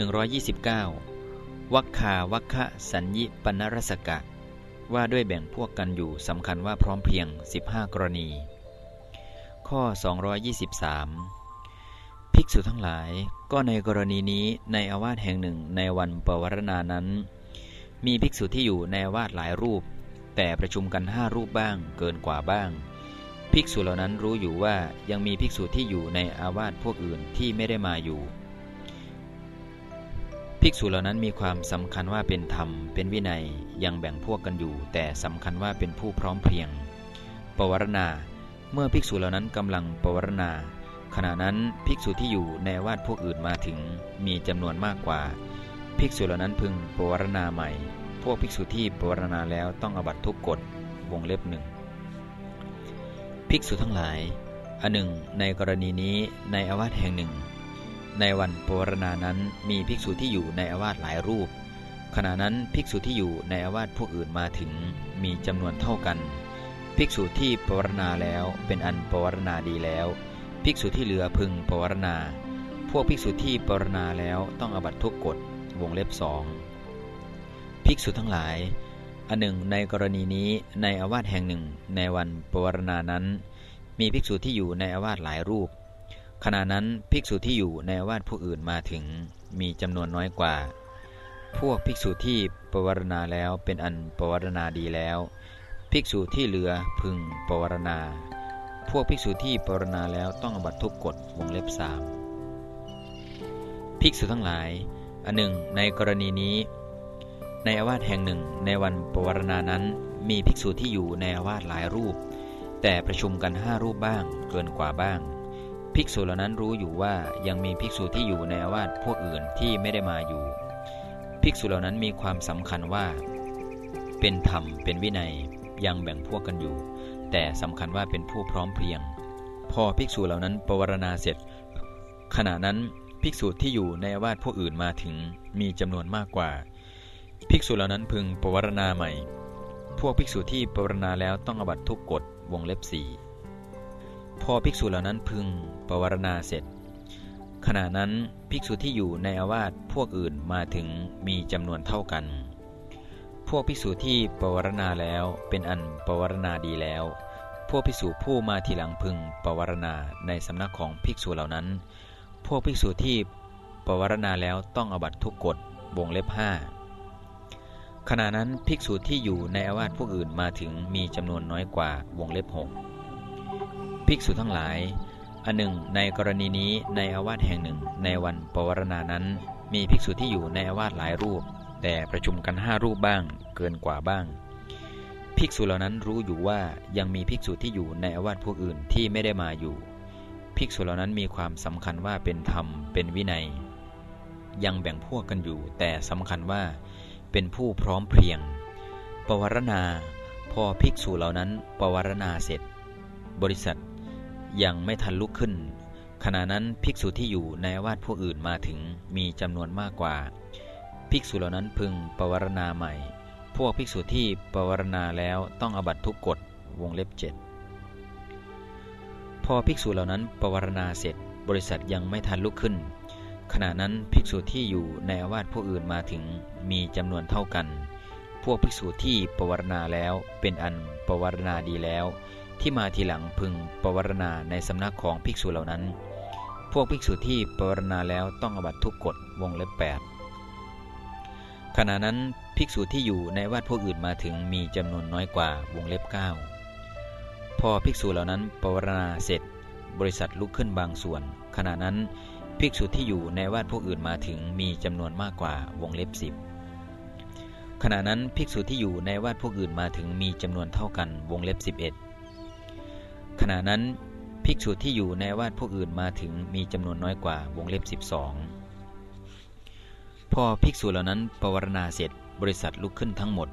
129 วัคคาวัคคะสัญญิปนรสกะ ว่าด้วยแบ่งพวกกันอยู่สำคัญว่าพร้อมเพียง 15 กรณี ข้อ 223 ภิกษุทั้งหลาย ก็ในกรณีนี้ในอาวาสแห่งหนึ่งในวันปวารณานั้น มีภิกษุที่อยู่ในอาวาสหลายรูป แต่ประชุมกันห้ารูปบ้างเกินกว่าบ้างภิกษุเหล่านั้นรู้อยู่ว่ายังมีภิกษุที่อยู่ในอาวาสพวกอื่นที่ไม่ได้มาอยู่ ภิกษุเหล่านั้นมีความสำคัญว่าเป็นธรรม เป็นวินัยยังแบ่งพวกกันอยู่ แต่สำคัญว่าเป็นผู้พร้อมเพรียง ปวารณา เมื่อภิกษุเหล่านั้นกำลังปวารณา ขณะนั้นภิกษุที่อยู่ในวาดพวกอื่นมาถึงมีจำนวนมากกว่า ภิกษุเหล่านั้นพึงปวารณาใหม่ พวกภิกษุที่ปวารณาแล้วต้องอบัตทุกกฎวงเล็บหนึ่งภิกษุทั้งหลายอันหนึ่งในกรณีนี้ในอาวาสแห่งหนึ่ง ในวันปวารณานั้นมีภิกษุที่อยู่ในอาวาสหลายรูป ขณะนั้นภิกษุที่อยู่ในอาวาสพวกอื่นมาถึงมีจำนวนเท่ากัน ภิกษุที่ปวารณาแล้วเป็นอันปวารณาดีแล้ว ภิกษุที่เหลือพึงปวารณา พวกภิกษุที่ปวารณาแล้วต้องอบัตทุกกฎวงเล็บสองภิกษุทั้งหลาย อันหนึ่งในกรณีนี้ในอาวาสแห่งหนึ่งในวันปวารณานั้น มีภิกษุที่อยู่ในอาวาสหลายรูป ขณะนั้นภิกษุที่อยู่ในวาดผู้อื่นมาถึงมีจำนวนน้อยกว่า พวกภิกษุที่ปวารณาแล้วเป็นอันปวารณาดีแล้ว ภิกษุที่เหลือพึงปวารณา พวกภิกษุที่ปวารณาแล้วต้องอบัตทุกกฎวงเล็บสามภิกษุทั้งหลายอันหนึ่ง ในกรณีนี้ ในอาวาสแห่งหนึ่ง ในวันปวารณานั้น มีภิกษุที่อยู่ในอาวาสหลายรูป แต่ประชุมกันห้ารูปบ้างเกินกว่าบ้าง ภิกษุเหล่านั้นรู้อยู่ว่ายังมีภิกษุที่อยู่ในอาวาสพวกอื่นที่ไม่ได้มาอยู่ ภิกษุเหล่านั้นมีความสำคัญว่า เป็นธรรมเป็นวินัยยังแบ่งพวกกันอยู่ แต่สำคัญว่าเป็นผู้พร้อมเพรียง พอภิกษุเหล่านั้นปวารณาเสร็จ ขณะนั้นภิกษุที่อยู่ในอาวาสพวกอื่นมาถึงมีจำนวนมากกว่า ภิกษุเหล่านั้นพึงปวารณาใหม่ พวกภิกษุที่ปวารณาแล้วต้องอบัตทุกกฎวงเล็บสี่ พอภิกษุเหล่านั้นพึงปวารณาเสร็จ ขณะนั้นภิกษุที่อยู่ในอาวาสพวกอื่นมาถึงมีจำนวนเท่ากัน พวกภิกษุที่ปวารณาแล้วเป็นอันปวารณาดีแล้ว พวกภิกษุผู้มาทีหลังพึงปวารณาในสำนักของภิกษุเหล่านั้น พวกภิกษุที่ปวารณาแล้วต้องอบัตทุกกฎวงเล็บห้าขณะนั้นภิกษุที่อยู่ในอาวาสพวกอื่นมาถึงมีจำนวนน้อยกว่าวงเล็บหก ภิกษุทั้งหลาย อันหนึ่ง ในกรณีนี้ในอาวาสแห่งหนึ่ง ในวันปวารณานั้น มีภิกษุที่อยู่ในอาวาสหลายรูป แต่ประชุมกันห้ารูปบ้าง เกินกว่าบ้าง ภิกษุเหล่านั้นรู้อยู่ว่ายังมีภิกษุที่อยู่ในอาวาสพวกอื่นที่ไม่ได้มาอยู่ ภิกษุเหล่านั้นมีความสำคัญว่าเป็นธรรมเป็นวินัย ยังแบ่งพวกกันอยู่ แต่สำคัญว่าเป็นผู้พร้อมเพรียง ปวารณา พอภิกษุเหล่านั้นปวารณาเสร็จ บริษัท ยังไม่ทันลุกขึ้น ขณะนั้นภิกษุที่อยู่ในวาดผู้อื่นมาถึงมีจำนวนมากกว่า ภิกษุเหล่านั้นพึงปวารณาใหม่ พวกภิกษุที่ปวารณาแล้วต้องอบัตทุกกฎวงเล็บเจ็ดพอภิกษุเหล่านั้นปวารณาเสร็จ บริษัทยังไม่ทันลุกขึ้น ขณะนั้นภิกษุที่อยู่ในอาวาสผู้อื่นมาถึงมีจำนวนเท่ากัน พวกภิกษุที่ปวารณาแล้วเป็นอันปวารณาดีแล้ว ที่มาทีหลังพึงปวารณาในสำนักของภิกษุเหล่านั้น พวกภิกษุที่ปวารณาแล้วต้องอบัตทุกกฎวงเล็บแปดขณะนั้นภิกษุที่อยู่ในวัดพวกอื่นมาถึงมีจำนวนน้อยกว่าวงเล็บ 9 พอภิกษุเหล่านั้นปวารณาเสร็จ บริษัทลุกขึ้นบางส่วน ขณะนั้นภิกษุที่อยู่ในวัดพวกอื่นมาถึงมีจำนวนมากกว่าวงเล็บ 10 ขณะนั้นภิกษุที่อยู่ในวัดพวกอื่นมาถึงมีจำนวนเท่ากันวงเล็บ 11 ขณะนั้นภิกษุที่อยู่ในวาดพวกอื่นมาถึงมีจำนวนน้อยกว่าวงเล็บ 12 พอภิกษุเหล่านั้นปวารณาเสร็จบริษัทลุกขึ้นทั้งหมด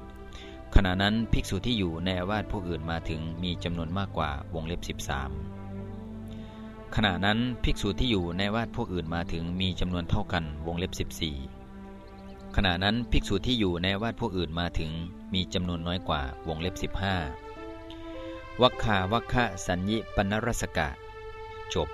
ขณะนั้นภิกษุที่อยู่ในวาดพวกอื่นมาถึงมีจำนวนมากกว่าวงเล็บ 13 ขณะนั้นภิกษุที่อยู่ในวาดพวกอื่นมาถึงมีจำนวนเท่ากันวงเล็บ 14 ขณะนั้นภิกษุที่อยู่ในวาดพวกอื่นมาถึงมีจำนวนน้อยกว่าวงเล็บ 15 วัคคาวัคคะสัญญิปนรสกะ จบ